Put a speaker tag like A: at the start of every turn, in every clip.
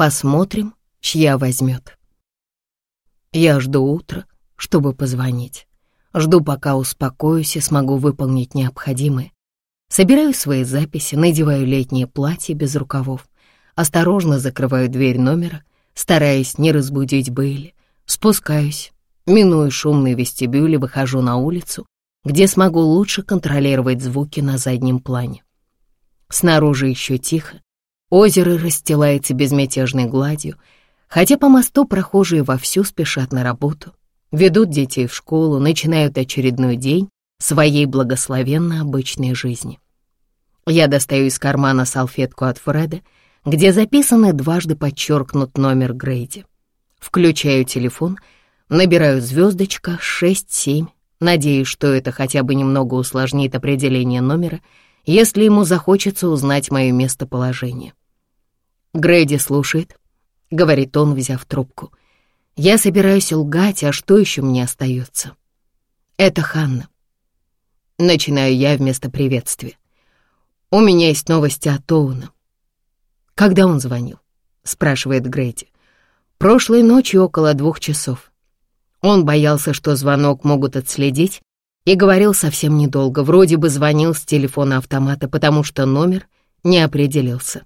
A: Посмотрим, чья возьмет. Я жду утра, чтобы позвонить. Жду, пока успокоюсь и смогу выполнить необходимое. Собираю свои записи, надеваю летнее платье без рукавов, осторожно закрываю дверь номера, стараясь не разбудить Бейли, спускаюсь, миную шумный вестибюль и выхожу на улицу, где смогу лучше контролировать звуки на заднем плане. Снаружи еще тихо, озеро расстилается безмятежной гладью, хотя по мосту прохожие вовсю спешат на работу, ведут детей в школу, начинают очередной день своей благословенно обычной жизни. Я достаю из кармана салфетку от Фреда, где записанный дважды подчеркнут номер Грейди. Включаю телефон, набираю звездочка 67, надеюсь, что это хотя бы немного усложнит определение номера, если ему захочется узнать мое местоположение. Грейди слушает, — говорит он, взяв трубку. Я собираюсь лгать, а что еще мне остается? Это Ханна. Начинаю я вместо приветствия. У меня есть новости от Оуна. Когда он звонил? Спрашивает Грейди. Прошлой ночью около двух часов. Он боялся, что звонок могут отследить, и говорил совсем недолго, вроде бы звонил с телефона автомата, потому что номер не определился.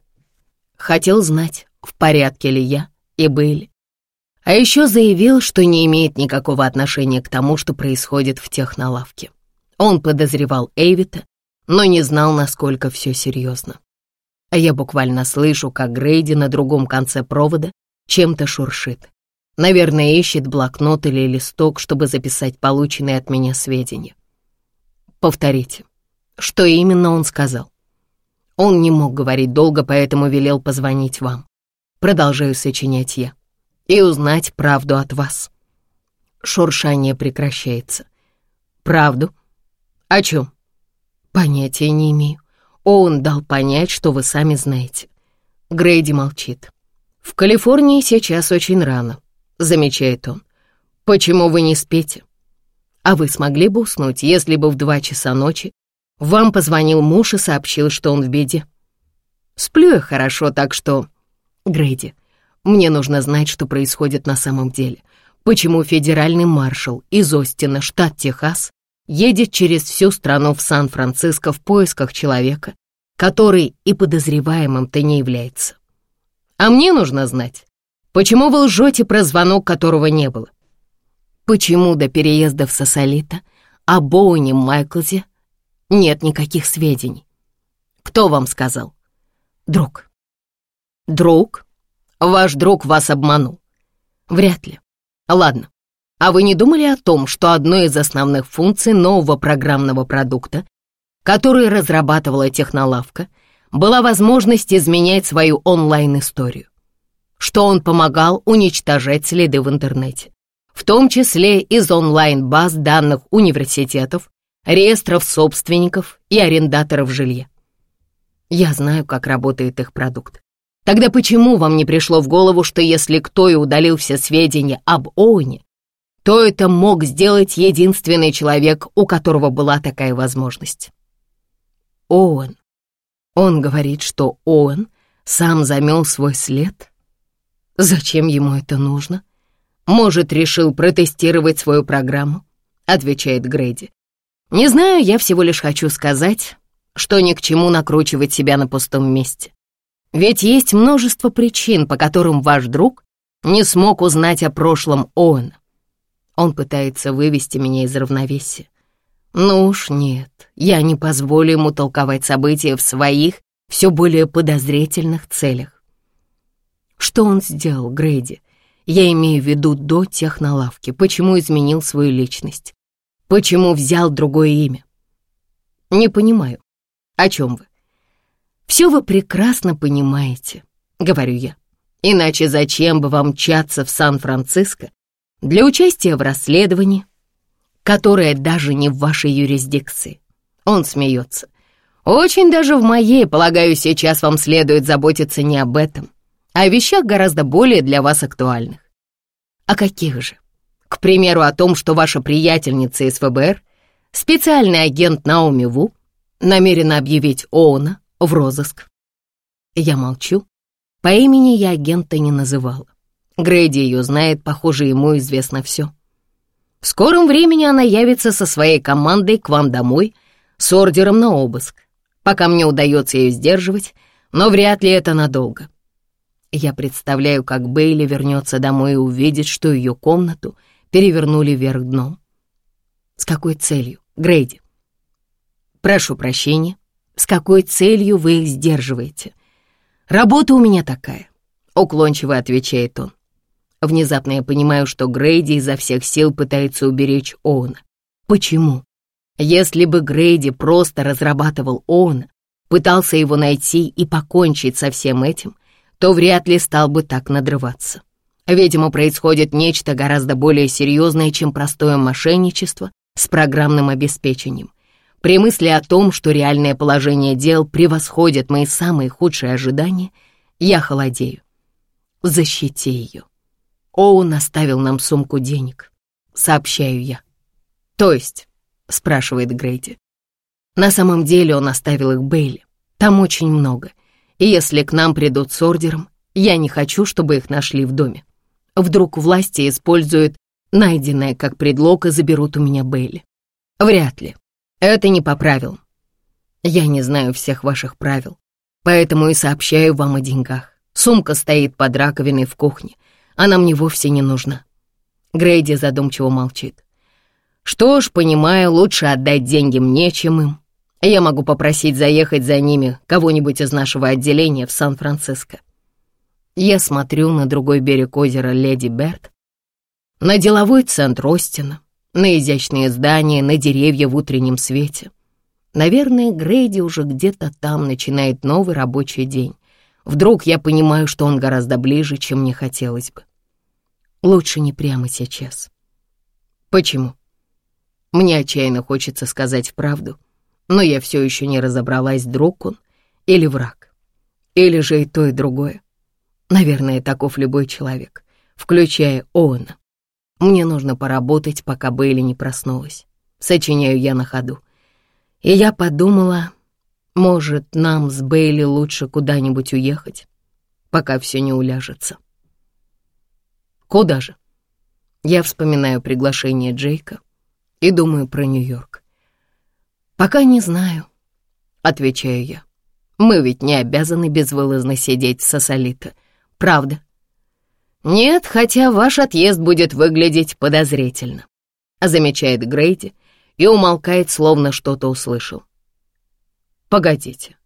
A: Хотел знать, в порядке ли я и были. А еще заявил, что не имеет никакого отношения к тому, что происходит в технолавке. Он подозревал Эйвита, но не знал, насколько все серьезно. А я буквально слышу, как Грейди на другом конце провода чем-то шуршит. Наверное, ищет блокнот или листок, чтобы записать полученные от меня сведения. Повторите, что именно он сказал? Он не мог говорить долго, поэтому велел позвонить вам. Продолжаю сочинять я. И узнать правду от вас. Шуршание прекращается. Правду? О чем? Понятия не имею. Он дал понять, что вы сами знаете. Грейди молчит. В Калифорнии сейчас очень рано, замечает он. Почему вы не спите? А вы смогли бы уснуть, если бы в два часа ночи вам позвонил муж и сообщил, что он в беде? Сплю я хорошо, так что Грейди, мне нужно знать, что происходит на самом деле. Почему федеральный маршал из Остина, штат Техас, едет через всю страну в Сан-Франциско в поисках человека, который и подозреваемым-то не является. А мне нужно знать, почему вы лжете про звонок, которого не было? Почему до переезда в Сосолито о Боуне Майклзе нет никаких сведений? Кто вам сказал? Друг. Друг? Ваш друг вас обманул? Вряд ли. Ладно. А вы не думали о том, что одной из основных функций нового программного продукта, который разрабатывала технолавка, была возможность изменять свою онлайн-историю? Что он помогал уничтожать следы в интернете, в том числе из онлайн-баз данных университетов, реестров собственников и арендаторов жилья. Я знаю, как работает их продукт. Тогда почему вам не пришло в голову, что если кто и удалил все сведения об Оуне, то это мог сделать единственный человек, у которого была такая возможность? Оуэн. Он говорит, что Оуэн сам замел свой след? Зачем ему это нужно? Может, решил протестировать свою программу? Отвечает Грейди. Не знаю, я всего лишь хочу сказать, что ни к чему накручивать себя на пустом месте. Ведь есть множество причин, по которым ваш друг не смог узнать о прошлом Оуэна. Он пытается вывести меня из равновесия. Ну уж нет, я не позволю ему толковать события в своих, все более подозрительных целях. Что он сделал, Грейди? Я имею в виду до технолавки. Почему изменил свою личность? Почему взял другое имя? Не понимаю. О чем вы? «Все вы прекрасно понимаете», — говорю я. «Иначе зачем бы вам мчаться в Сан-Франциско для участия в расследовании, которое даже не в вашей юрисдикции?» Он смеется. «Очень даже в моей, полагаю, сейчас вам следует заботиться не об этом, а о вещах гораздо более для вас актуальных». «О каких же?» К примеру, о том, что ваша приятельница из ФБР, специальный агент Наоми Ву, намерена объявить Оуна в розыск. Я молчу, По имени я агента не называла. Грейди ее знает, похоже, ему известно все. В скором времени она явится со своей командой к вам домой с ордером на обыск. Пока мне удается ее сдерживать, но вряд ли это надолго. Я представляю, как Бейли вернется домой и увидит, что ее комнату перевернули вверх дном. С какой целью, Грейди? Прошу прощения, с какой целью вы их сдерживаете? Работа у меня такая, уклончиво отвечает он. Внезапно я понимаю, что Грейди изо всех сил пытается уберечь Оуна. Почему? Если бы Грейди просто разрабатывал Оуна, пытался его найти и покончить со всем этим, то вряд ли стал бы так надрываться. Видимо, происходит нечто гораздо более серьезное, чем простое мошенничество с программным обеспечением. При мысли о том, что реальное положение дел превосходит мои самые худшие ожидания, я холодею. Защити ее. Оуэн оставил нам сумку денег, сообщаю я. То есть, спрашивает Грейди. На самом деле он оставил их Бейли. Там очень много — и если к нам придут с ордером, я не хочу, чтобы их нашли в доме. Вдруг власти используют найденное как предлог и заберут у меня Бейли. Вряд ли. Это не по правилам. Я не знаю всех ваших правил, поэтому и сообщаю вам о деньгах. Сумка стоит под раковиной в кухне. Она мне вовсе не нужна. Грейди задумчиво молчит. Что ж, понимаю, лучше отдать деньги мне, чем им. Я могу попросить заехать за ними кого-нибудь из нашего отделения в Сан-Франциско. Я смотрю на другой берег озера Леди Берт, на деловой центр Остина, на изящные здания, на деревья в утреннем свете. Наверное, Грейди уже где-то там начинает новый рабочий день. Вдруг я понимаю, что он гораздо ближе, чем мне хотелось бы. Лучше не прямо сейчас. Почему? Мне отчаянно хочется сказать правду, но я все еще не разобралась, друг он или враг. Или же и то, и другое. Наверное, таков любой человек, включая Оуэна. Мне нужно поработать, пока Бейли не проснулась. Сочиняю я на ходу. И я подумала, может, нам с Бейли лучше куда-нибудь уехать, пока все не уляжется. Куда же? Я вспоминаю приглашение Джейка и думаю про Нью-Йорк. «Пока не знаю», — отвечаю я. «Мы ведь не обязаны безвылазно сидеть в Сосолито, правда?» «Нет, хотя ваш отъезд будет выглядеть подозрительно», — замечает Грейди и умолкает, словно что-то услышал. «Погодите.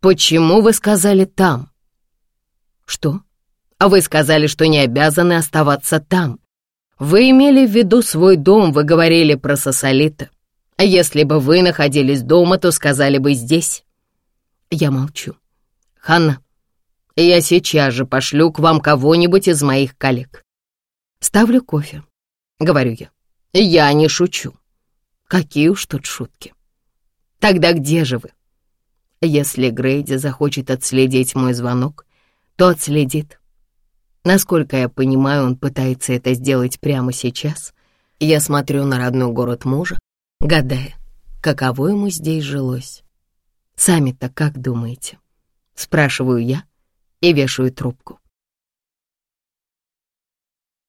A: Почему вы сказали «там»?» «Что? А вы сказали, что не обязаны оставаться там. Вы имели в виду свой дом, вы говорили про Сосолито. Если бы вы находились дома, то сказали бы здесь. Я молчу. Ханна, я сейчас же пошлю к вам кого-нибудь из моих коллег. Ставлю кофе, говорю я. Я не шучу. Какие уж тут шутки. Тогда где же вы? Если Грейди захочет отследить мой звонок, то отследит. Насколько я понимаю, он пытается это сделать прямо сейчас. Я смотрю на родной город мужа, гадая, каково ему здесь жилось. «Сами-то как думаете?» — спрашиваю я и вешаю трубку.